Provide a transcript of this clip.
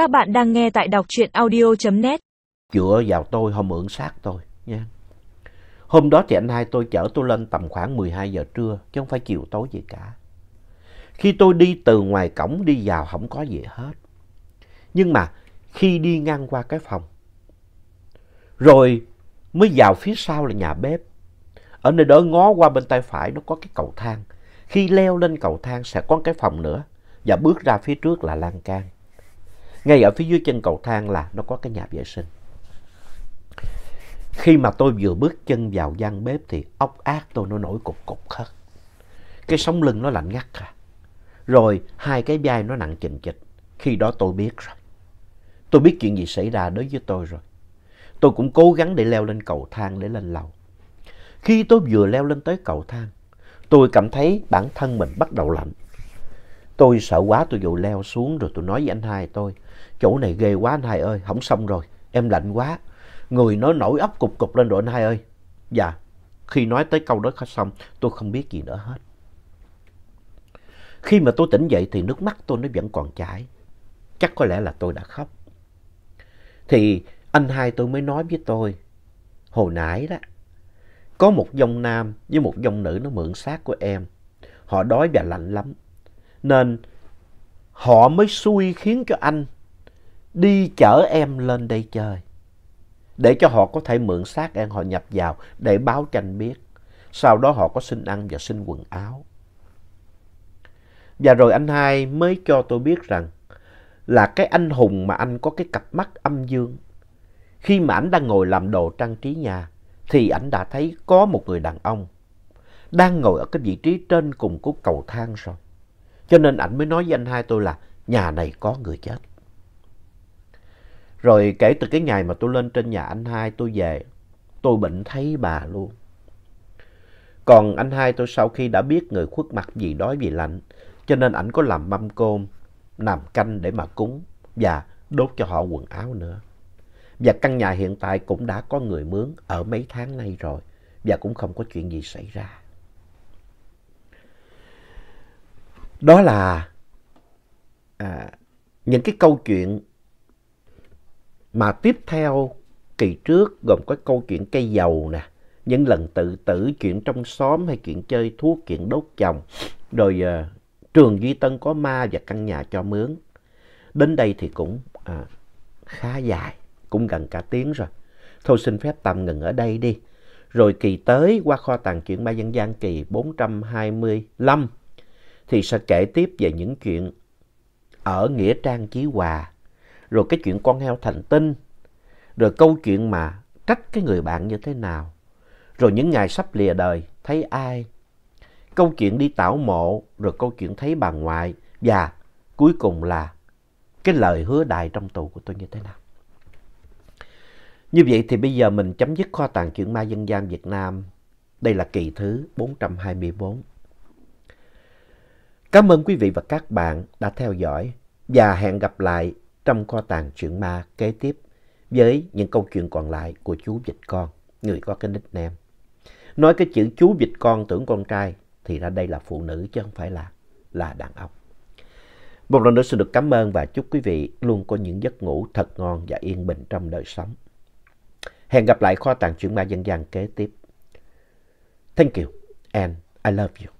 Các bạn đang nghe tại đọc truyện audio.net. Dựa vào tôi, họ mượn xác tôi nha. Hôm đó thì anh hai tôi chở tôi lên tầm khoảng 12 giờ trưa, chứ không phải chiều tối gì cả. Khi tôi đi từ ngoài cổng đi vào không có gì hết. Nhưng mà khi đi ngang qua cái phòng, rồi mới vào phía sau là nhà bếp. Ở nơi đó ngó qua bên tay phải nó có cái cầu thang. Khi leo lên cầu thang sẽ có cái phòng nữa. Và bước ra phía trước là lan can. Ngay ở phía dưới chân cầu thang là nó có cái nhà vệ sinh. Khi mà tôi vừa bước chân vào gian bếp thì ốc ác tôi nó nổi cục cục hết. Cái sống lưng nó lạnh ngắt à. Rồi hai cái vai nó nặng chình chịch. Khi đó tôi biết rồi. Tôi biết chuyện gì xảy ra đối với tôi rồi. Tôi cũng cố gắng để leo lên cầu thang để lên lầu. Khi tôi vừa leo lên tới cầu thang, tôi cảm thấy bản thân mình bắt đầu lạnh. Tôi sợ quá tôi vội leo xuống rồi tôi nói với anh hai tôi. Chỗ này ghê quá anh hai ơi, không xong rồi, em lạnh quá. Người nó nổi ấp cục cục lên rồi anh hai ơi. Dạ, khi nói tới câu đó xong, tôi không biết gì nữa hết. Khi mà tôi tỉnh dậy thì nước mắt tôi nó vẫn còn chảy. Chắc có lẽ là tôi đã khóc. Thì anh hai tôi mới nói với tôi, hồi nãy đó, có một dòng nam với một dòng nữ nó mượn xác của em. Họ đói và lạnh lắm. Nên họ mới xui khiến cho anh đi chở em lên đây chơi. Để cho họ có thể mượn xác em họ nhập vào để báo cho anh biết. Sau đó họ có xin ăn và xin quần áo. Và rồi anh hai mới cho tôi biết rằng là cái anh hùng mà anh có cái cặp mắt âm dương. Khi mà anh đang ngồi làm đồ trang trí nhà, thì anh đã thấy có một người đàn ông đang ngồi ở cái vị trí trên cùng của cầu thang rồi. Cho nên anh mới nói với anh hai tôi là, nhà này có người chết. Rồi kể từ cái ngày mà tôi lên trên nhà anh hai tôi về, tôi bệnh thấy bà luôn. Còn anh hai tôi sau khi đã biết người khuất mặt vì đói vì lạnh, cho nên ảnh có làm mâm cơm, làm canh để mà cúng và đốt cho họ quần áo nữa. Và căn nhà hiện tại cũng đã có người mướn ở mấy tháng nay rồi và cũng không có chuyện gì xảy ra. Đó là à, những cái câu chuyện mà tiếp theo kỳ trước gồm có câu chuyện cây dầu nè, những lần tự tử, chuyện trong xóm hay chuyện chơi thuốc, chuyện đốt chồng, rồi uh, trường Duy Tân có ma và căn nhà cho mướn. Đến đây thì cũng à, khá dài, cũng gần cả tiếng rồi. Thôi xin phép tạm ngừng ở đây đi. Rồi kỳ tới qua kho tàng chuyện ma dân gian kỳ 425 thì sẽ kể tiếp về những chuyện ở Nghĩa Trang Chí Hòa, rồi cái chuyện con heo thành tinh, rồi câu chuyện mà trách cái người bạn như thế nào, rồi những ngày sắp lìa đời thấy ai, câu chuyện đi tảo mộ, rồi câu chuyện thấy bà ngoại và cuối cùng là cái lời hứa đại trong tù của tôi như thế nào. Như vậy thì bây giờ mình chấm dứt kho tàng chuyện ma dân gian Việt Nam. Đây là kỳ thứ 424. Cảm ơn quý vị và các bạn đã theo dõi và hẹn gặp lại trong kho tàng chuyện ma kế tiếp với những câu chuyện còn lại của chú vịt con, người có cái nickname. Nói cái chữ chú vịt con tưởng con trai thì ra đây là phụ nữ chứ không phải là, là đàn ông. Một lần nữa xin được cảm ơn và chúc quý vị luôn có những giấc ngủ thật ngon và yên bình trong đời sống. Hẹn gặp lại kho tàng chuyện ma dân gian kế tiếp. Thank you and I love you.